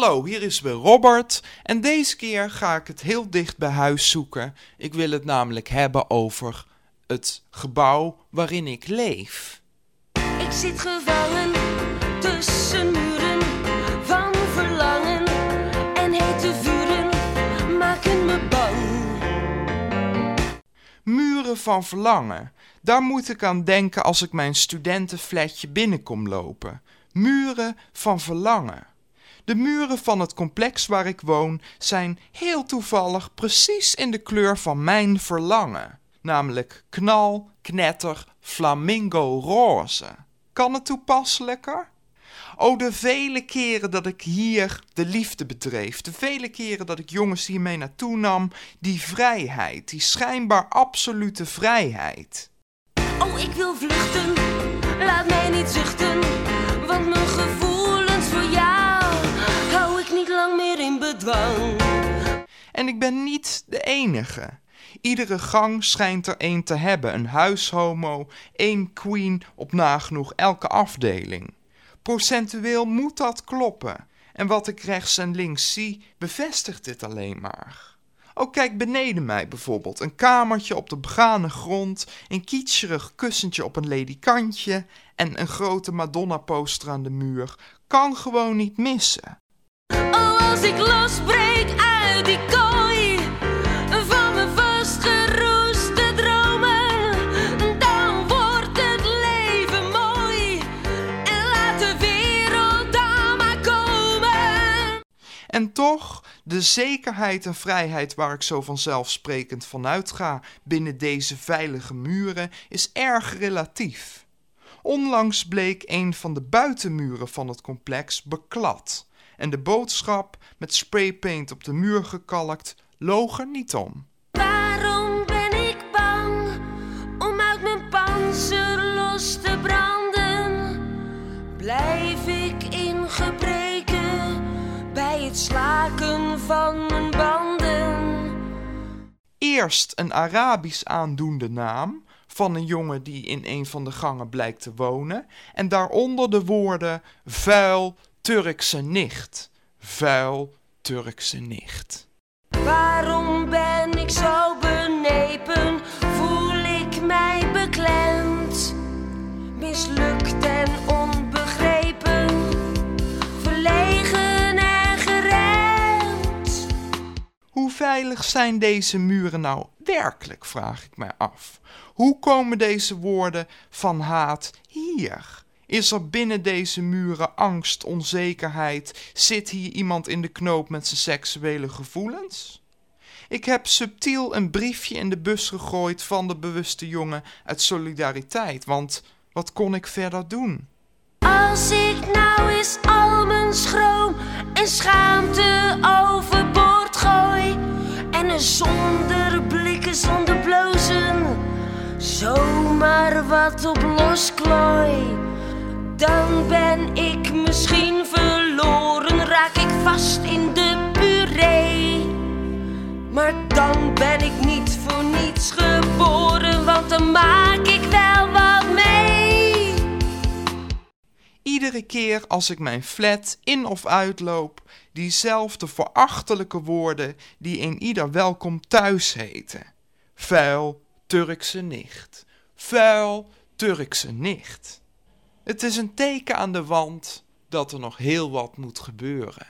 Hallo, hier is weer Robert en deze keer ga ik het heel dicht bij huis zoeken. Ik wil het namelijk hebben over het gebouw waarin ik leef. Ik zit gevangen tussen muren van verlangen en hete vuren maken me bang. Muren van verlangen. Daar moet ik aan denken als ik mijn studentenflatje binnenkom lopen. Muren van verlangen. De muren van het complex waar ik woon zijn heel toevallig precies in de kleur van mijn verlangen. Namelijk knal, knetter, flamingo roze. Kan het toepasselijker? Oh, de vele keren dat ik hier de liefde bedreef, de vele keren dat ik jongens hiermee naartoe nam, die vrijheid, die schijnbaar absolute vrijheid. Oh, ik wil vluchten, laat mij niet zuchten, want mijn gevoelens lang meer in. En ik ben niet de enige. Iedere gang schijnt er één te hebben, een huishomo, één queen op nagenoeg elke afdeling. Procentueel moet dat kloppen. En wat ik rechts en links zie, bevestigt dit alleen maar. Oh, kijk beneden mij bijvoorbeeld. Een kamertje op de begane grond, een kietserig kussentje op een ledikantje en een grote Madonna-poster aan de muur. Kan gewoon niet missen. Als ik losbreek uit die kooi van mijn vastgeroeste dromen, dan wordt het leven mooi en laat de wereld dan maar komen. En toch, de zekerheid en vrijheid waar ik zo vanzelfsprekend vanuit ga binnen deze veilige muren is erg relatief. Onlangs bleek een van de buitenmuren van het complex beklad en de boodschap met spraypaint op de muur gekalkt loog er niet om. Waarom ben ik bang om uit mijn panzer los te branden? Blijf ik in gebreken bij het slaken van mijn banden? Eerst een Arabisch aandoende naam van een jongen die in een van de gangen blijkt te wonen en daaronder de woorden vuil Turkse nicht. Vuil Turkse nicht. Waarom ben ik zo benepen? Voel ik mij beklemd? Mislukt en onbegrepen, verlegen en geremd. Hoe veilig zijn deze muren nou werkelijk, vraag ik mij af. Hoe komen deze woorden van haat hier? Is er binnen deze muren angst, onzekerheid? Zit hier iemand in de knoop met zijn seksuele gevoelens? Ik heb subtiel een briefje in de bus gegooid van de bewuste jongen uit solidariteit, want wat kon ik verder doen? Als ik nou eens al mijn schroom en schaamte overboord gooi en er zonder blikken, zonder blozen zomaar wat op losklooi, dan ben ik misschien verloren, raak ik vast in de puree. Maar dan ben ik niet voor niets geboren, want dan maak ik wel wat mee. Iedere keer als ik mijn flat in of uitloop, diezelfde verachtelijke woorden die in ieder welkom thuis heten. Vuil Turkse nicht. Vuil Turkse nicht. Het is een teken aan de wand dat er nog heel wat moet gebeuren.